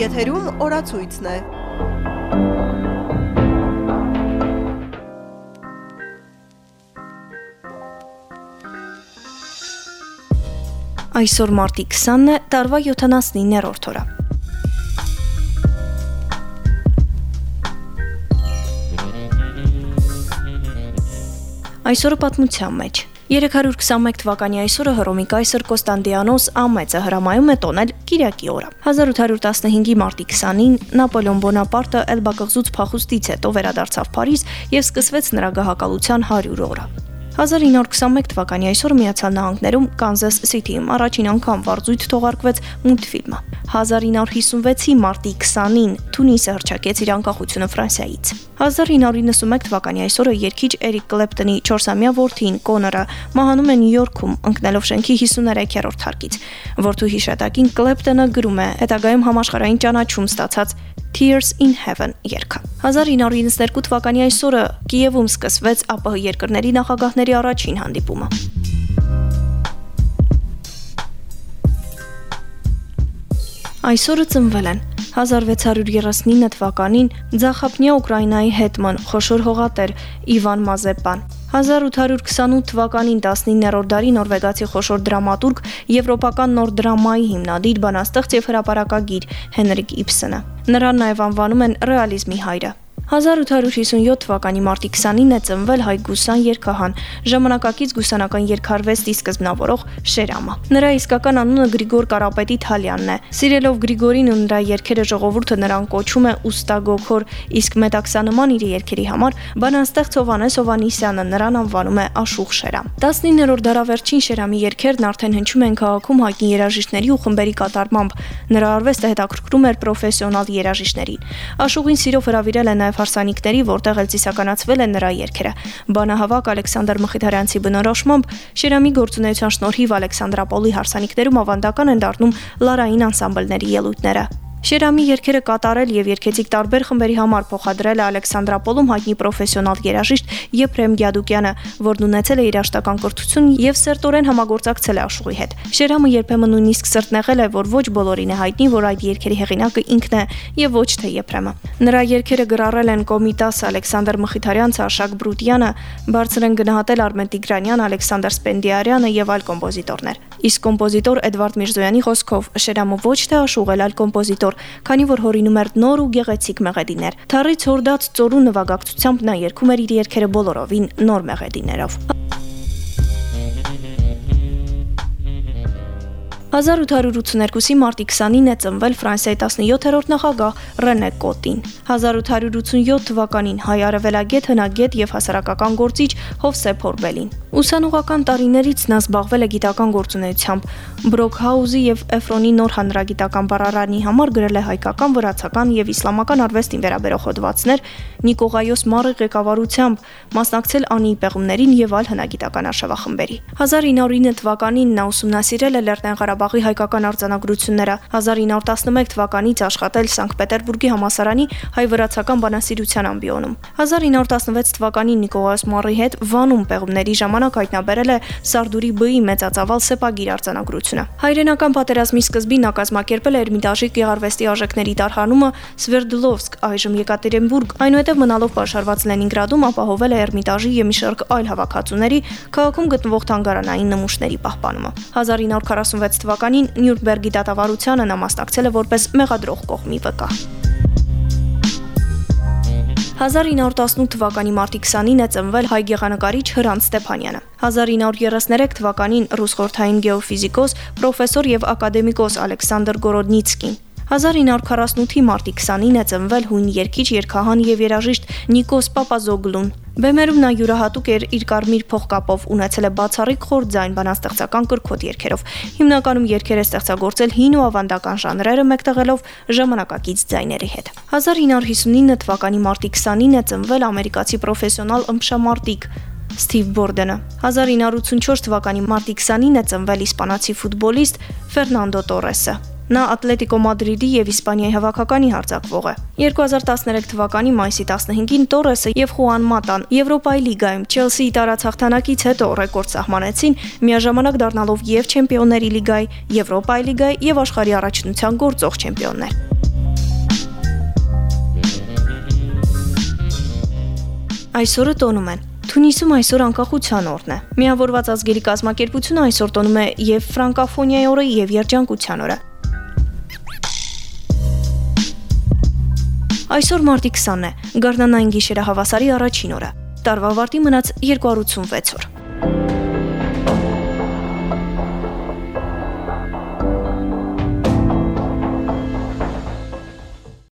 Եթերում օրացույցն է։ Այսօր մարտի 20-ն է, տարվա 79-րդ օրը։ Այսօրը պատմության մեջ 321 թվականի այսօրը Հռոմի կայսր Կոստանդիանոս ամեծը հրամայում է տոնել Կիրակի օրը։ 1815-ի մարտի 20-ին Նապոլեոն Բոնապարտը Էլբա կղզուց փախուստից հետո վերադարձավ Փարիզ եւ սկսվեց նրա գահակալության 100 օրը։ 1921 թվականի այսօր Միացյալ Նահանգներում Կանզաս Սիթիում առաջին անգամ վարձույթ թողարկվեց մուլտֆիլմը։ 1956-ի մարտի 20-ին Թունիսը հռչակեց իր անկախությունը Ֆրանսիայից։ 1991 թվականի այսօրը երգիչ Էրիկ Կլեպտոնի 4-ամյա որդին Կոնորը մահանում է Նյու Յորքում ընկնելով շենքի 53-րդ հարկից։ Որդու հիշատակին Կլեպտոնը գրում է. հետագայում համաշխարհային ճանաչում ստացած Tears in Heaven երգը։ 1992 թվականի այսօրը Կիևում սկսվեց ԱՊՀ երկրների նախագահների առաջին հանդիպումը։ Այսօրը ծնվել են 1639 թվականին Ձախապնյա Ուկրաինայի հետման խոշոր հողատեր Իվան Մազեպան 1828 թվականին 19-րդ դարի նորվեգացի խոշոր դրամատուրգ, եվրոպական նոր դրամայի հիմնադիր, բանաստեղծ եւ հրապարակագիր Հենրիկ Իբսենը։ Նրան նաև անվանում են ռեալիզմի հայրը։ 1857 թվականի մարտի 29-ն է ծնվել հայ գուսան երգահան, ժամանակակից գուսանական երգարվեստի սկզբնավորող Շերամը։ Նրա իսկական անունը Գրիգոր Կարապետ Իթալյանն է։ Սիրելով Գրիգորին ու նրա երգերը ժողովուրդը նրան կոչում է Ուստագոքոր, իսկ մետաքսանման իր երգերի համար բանաստեղծ Հովանես Հովանիսյանը նրան անվանում է Աշուխ Շերամ։ 19-րդ դարավերջին Շերամի երգերն արդեն հնչում են քաղաքում հայտնի երաժիշտների ու խմբերի կատարմամբ։ Նրա արվեստը հետաքրքրում էր պրոֆեսիոնալ երաժիշտներին։ Աշուղին սիրով հravirել է նաև հարսանիքների, որտեղ էլ ծիսականացվել են նրա երգերը։ Բանահավաք Ալեքսանդր Մխիթարյանցի բնորոշմամբ Շիրամի գործունեության շնորհիվ Ալեքսանդրապոլի հարսանիքներում ավանդական են դառնում լարային անսամբլների ելույթները։ Շերամի երգերը կատարել եւ երգեցիկ տարբեր խմբերի համար փոխադրել է Ալեքսանդրապոլում հայտնի պրոֆեսիոնալ երաժիշտ Եփրեմ Գյադուկյանը, որն ունեցել է իր աշտական կրթություն եւ սերտորեն համագործակցել է Աշուղի հետ։ Շերամը երբեմն նույնիսկ սրտնեղել է, որ ոչ բոլորին է հայտնի, որ այդ երգերի հեղինակը ինքն է եւ ոչ թե Եփրեմը։ Նրա երգերը գրառել են Կոմիտաս Ալեքսանդր Մխիթարյանցը, Աշակ Բրուտյանը, բարձր են գնահատել Արմեն Տիգրանյան, Ալեքսանդր Սպենդիարյանը եւ այլ կոմպոզիտորներ։ Իսկ կոմպոզիտոր Էդվարդ Միրզոյանի խոսքով Շերամը ոչ թե աշուղել, այլ կոմպոզիտոր, քանի որ հորինում էր նոր ու գեղեցիկ մեղեդիներ։ Թարից հորդած ծորու նվագակցությամբ նա երգում էր իր երգերը բոլորովին նոր մեղեդիներով։ 1882-ի մարտի 29-ին է ծնվել Ֆրանսիայի 17-րդ նախագահ Ռենե Կոտին։ 1887 թվականին հայ արևելագետ հնագետ եւ հասարակական գործիչ Հովսեփ Օրբելին։ Ուսանողական տարիներից նա զբաղվել է գիտական գործունեությամբ։ Բրոքհաուզի եւ Էֆրոնի նոր հանրագիտական բառարանի համար գրել է հայկական, վրացական եւ իսլամական արվեստին վերաբերող հոդվածներ, Նիկողայոս Մարի ղեկավարությամբ մասնակցել անի պեղումներին եւ այլ հնագիտական արշավախմբերի։ 1909 թվականին նա ուսումնասիրել է Լեռնային Ղարաբաղի հայկական արձանագրությունները 1911 թվականից աշխատել Սանկտ Պետերբուրգի համասարանի հայ-վրացական բանասիրության ամբիոնում։ 1916 թվականին Նիկողաս Մարի հետ Վանում պեղումների ժամանակ հայտնաբերել է Սարդուրի բի մեծածավալ սեպագիր արձանագրությունը։ Հայրենական պատերազմի սկզբին նա կազմակերպել է Էրմիտաժի գեղարվեստի արժեքների տարհանումը Սվերդլովսկ, այժմ Եկատերինբուրգ, այնուհետև մնալով պաշարված Լենինգրադում ապահովել է Էրմիտաժի եւ մի շարք այլ հավաքածուների քաղաքում գտնվող թանգարանային նմուշների պահպանումը։ 1946 թվականին Նյուրնբերգի դատավարությանը նա մասնակցել է որպես մեղադրող կողմի վկա։ 1918 թվականի մարտի 20-ին է ծնվել հայ գեղանկարիչ Հրանտ Ստեփանյանը։ 1933 թվականին ռուս խորթային գեոֆիզիկոս, պրոֆեսոր եւ ակադեմիկոս Ալեքսանդր Գորոդնիցկին 1948-ի մարտի 20-ին է ծնվել հույն երգիչ, երգահան եւ երաժիշտ Նիկոս Պապազոգլուն։ Բեմերում նա յուրահատուկ էր իր կարմիր փողկապով, ունեցել է բացառիկ խոր ձայն բանաստեղծական կրքոտ երգերով։ Հիմնականում երգեր է ստեղծագործել հին ու ավանդական ժանրերը մեկտեղելով ժամանակակից ձայների հետ։ 1959 թվականի մարտի 20-ին է ծնվել ամերիկացի պրոֆեսիոնալ ըմբշամարտիկ Սթիվ Բորդենը 1984 թվականի մարտի 20-ին է ծնվել իսպանացի ֆուտբոլիստ Ֆերնանդո Տորեսը։ Նա Ատլետիկո Մադրիդի եւ Իսպանիայի հավաքականի հարձակվող է։ 2013 թվականի մայիսի 15-ին Տորեսը եւ Խուան Մատան Եվրոպայի լիգայում Չելսիի տարածախ հաղթանակից հետո ռեկորդ սահմանեցին, միաժամանակ դառնալով եւ Չեմպիոնների լիգայի, Եվրոպայի լիգայի եւ աշխարհի առաջնության գործող չեմպիոններ։ Այսօրը տոնում են. Թունիսում այսօր անկախության օրն է։ Միավորված ազգերի կազմակերպությունը այսօր տոնում է եւ ֆրանկաֆոնիայի օրը եւ երջանկության օրը։ Այսօր մարտի 20-ն է։ Գարնանային գիշերը հավասարի առաջին օրը։ Տարվա վարտի մնաց 286 օր։